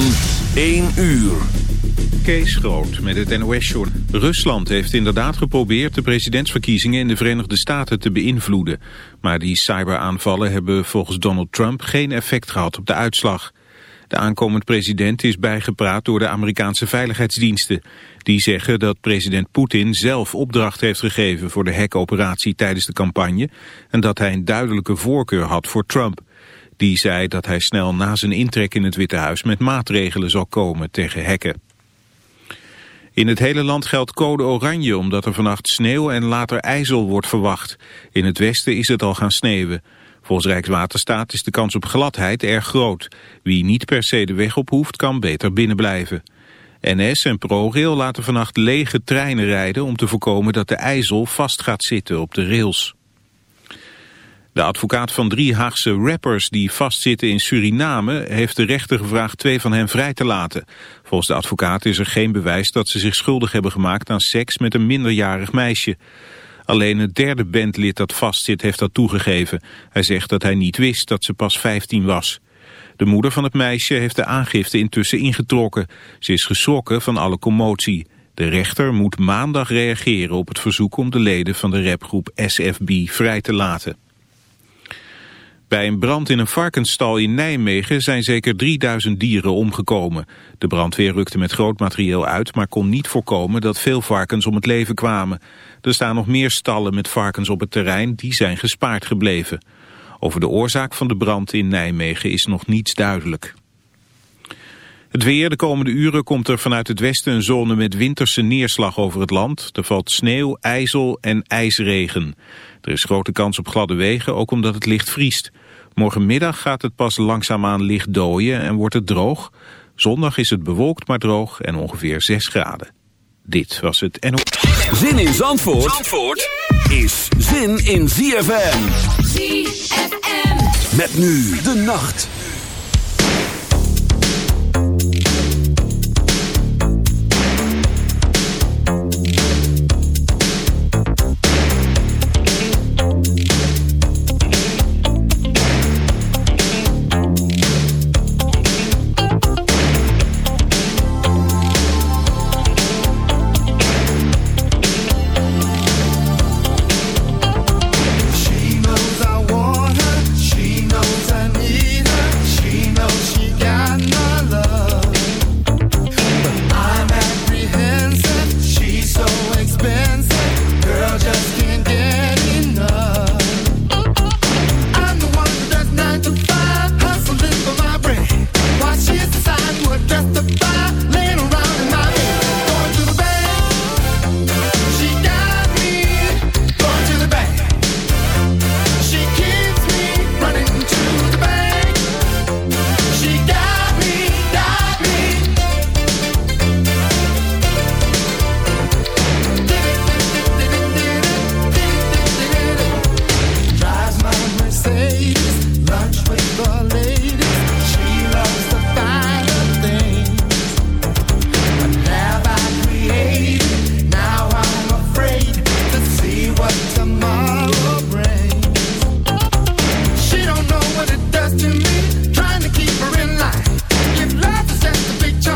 van 1 uur. Kees Groot met het NOS-journal. Rusland heeft inderdaad geprobeerd de presidentsverkiezingen in de Verenigde Staten te beïnvloeden. Maar die cyberaanvallen hebben volgens Donald Trump geen effect gehad op de uitslag. De aankomend president is bijgepraat door de Amerikaanse veiligheidsdiensten. Die zeggen dat president Poetin zelf opdracht heeft gegeven voor de hackoperatie tijdens de campagne... en dat hij een duidelijke voorkeur had voor Trump. Die zei dat hij snel na zijn intrek in het Witte Huis met maatregelen zal komen tegen hacken. In het hele land geldt code oranje omdat er vannacht sneeuw en later ijzel wordt verwacht. In het westen is het al gaan sneeuwen. Volgens Rijkswaterstaat is de kans op gladheid erg groot. Wie niet per se de weg op hoeft kan beter binnenblijven. NS en ProRail laten vannacht lege treinen rijden om te voorkomen dat de ijzel vast gaat zitten op de rails. De advocaat van drie Haagse rappers die vastzitten in Suriname heeft de rechter gevraagd twee van hen vrij te laten. Volgens de advocaat is er geen bewijs dat ze zich schuldig hebben gemaakt aan seks met een minderjarig meisje. Alleen het derde bandlid dat vastzit heeft dat toegegeven. Hij zegt dat hij niet wist dat ze pas 15 was. De moeder van het meisje heeft de aangifte intussen ingetrokken. Ze is geschrokken van alle commotie. De rechter moet maandag reageren op het verzoek om de leden van de rapgroep SFB vrij te laten. Bij een brand in een varkensstal in Nijmegen zijn zeker 3000 dieren omgekomen. De brandweer rukte met groot materieel uit, maar kon niet voorkomen dat veel varkens om het leven kwamen. Er staan nog meer stallen met varkens op het terrein, die zijn gespaard gebleven. Over de oorzaak van de brand in Nijmegen is nog niets duidelijk. Het weer, de komende uren komt er vanuit het westen een zone met winterse neerslag over het land. Er valt sneeuw, ijzel en ijsregen. Er is grote kans op gladde wegen, ook omdat het licht vriest. Morgenmiddag gaat het pas langzaamaan licht dooien en wordt het droog. Zondag is het bewolkt maar droog en ongeveer 6 graden. Dit was het NO. Zin in Zandvoort, Zandvoort is zin in ZFM. ZFM. Met nu de nacht.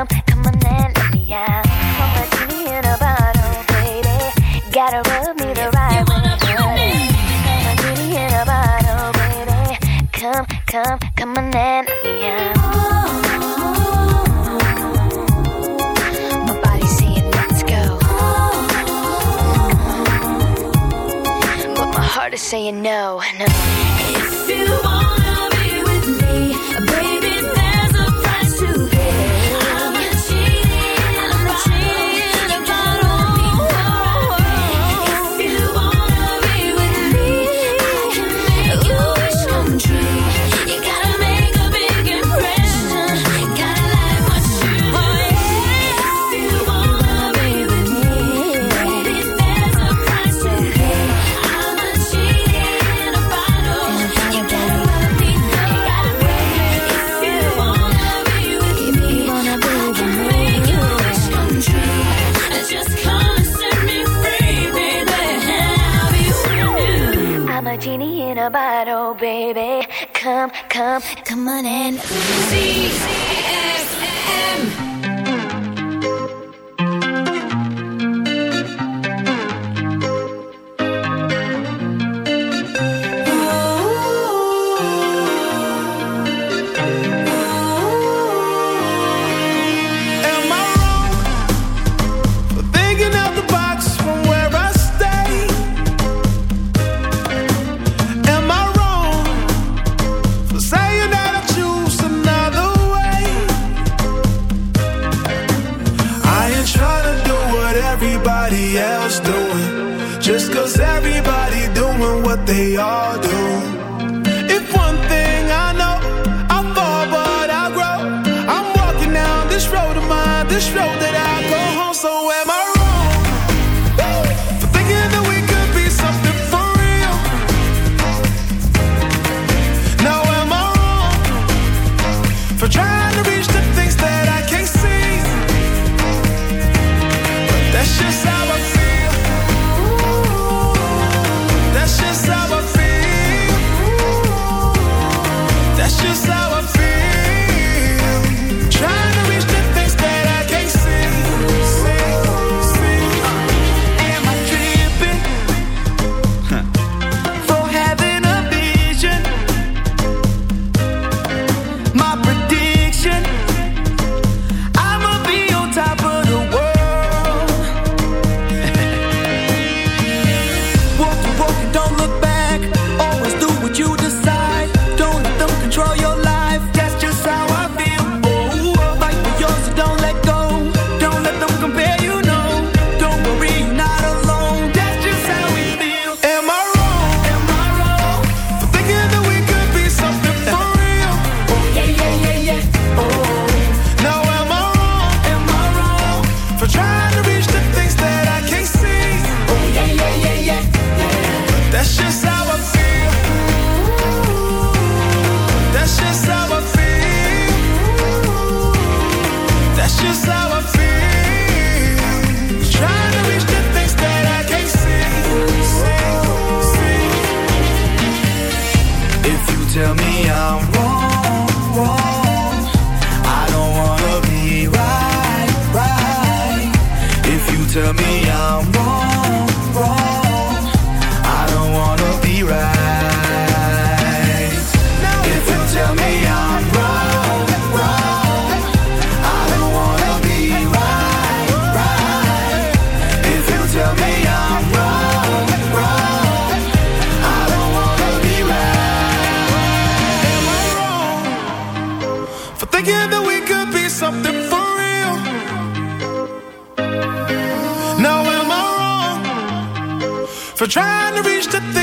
up. Come on let me. Pour my genie in a bottle, baby. Gotta rub me the right way. Pour my genie in a bottle, baby. Come, come, come on in, let me out. Hard to say no, no. come, come on in, see. everybody doing what they all do. If one thing I know, I fall but I grow. I'm walking down this road of mine, this road. Trying to reach the things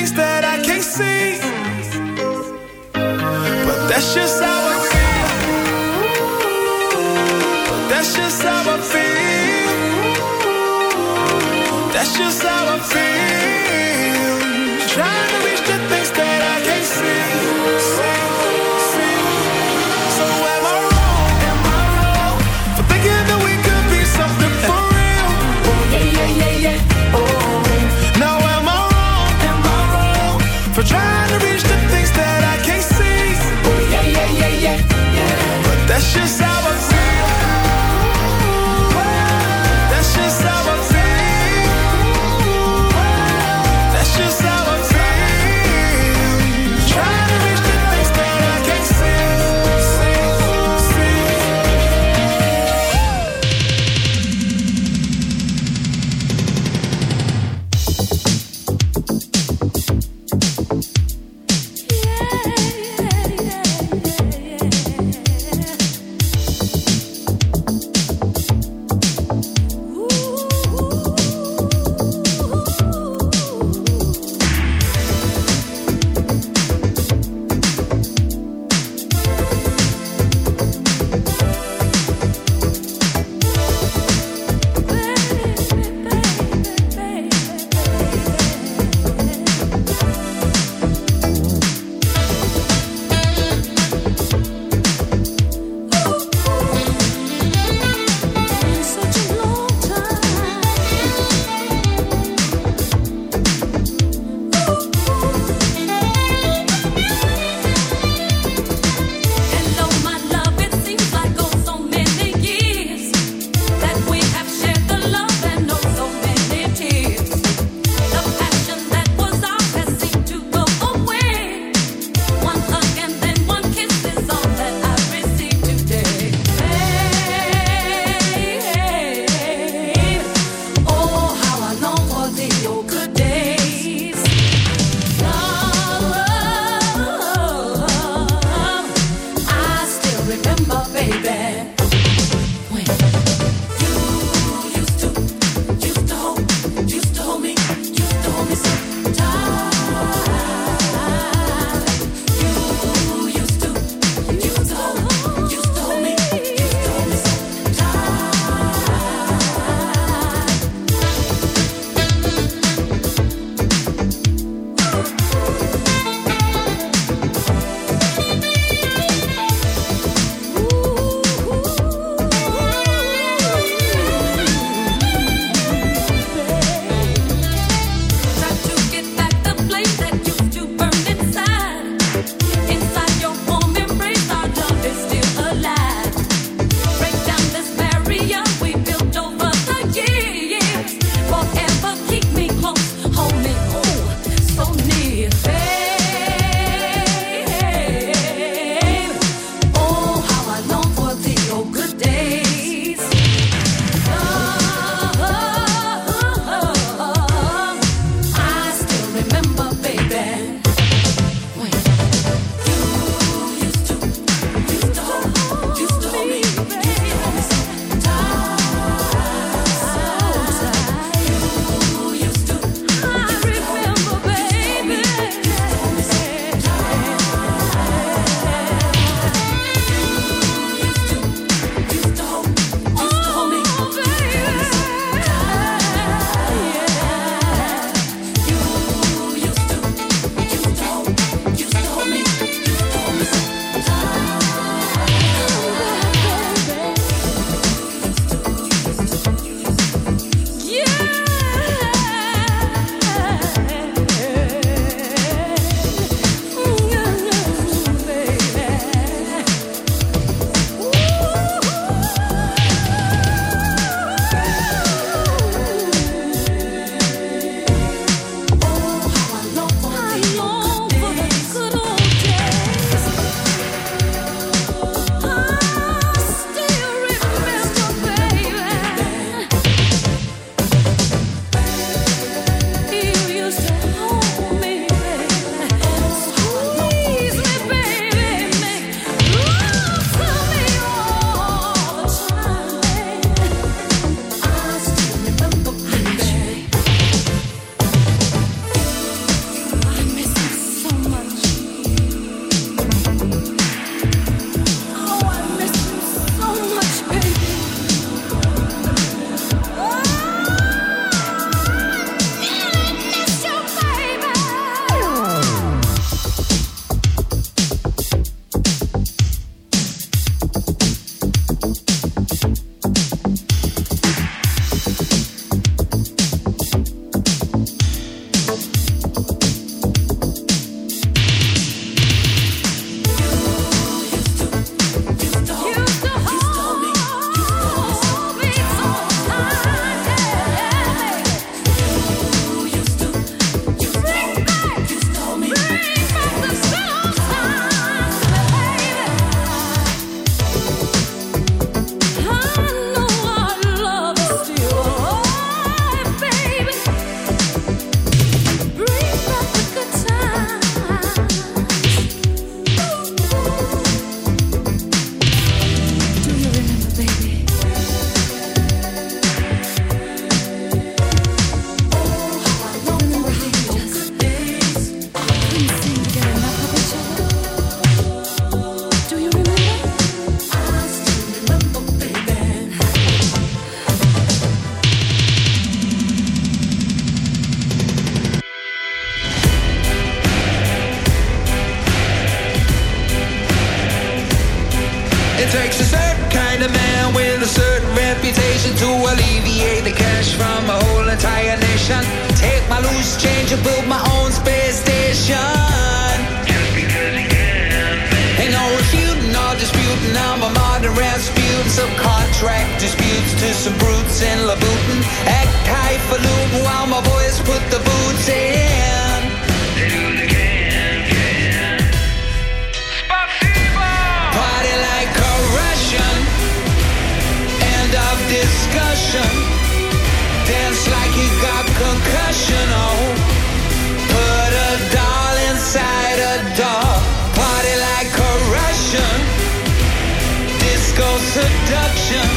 lots of contract disputes to some brutes in Louboutin. Act high for while my voice seduction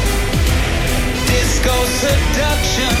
ghost seduction.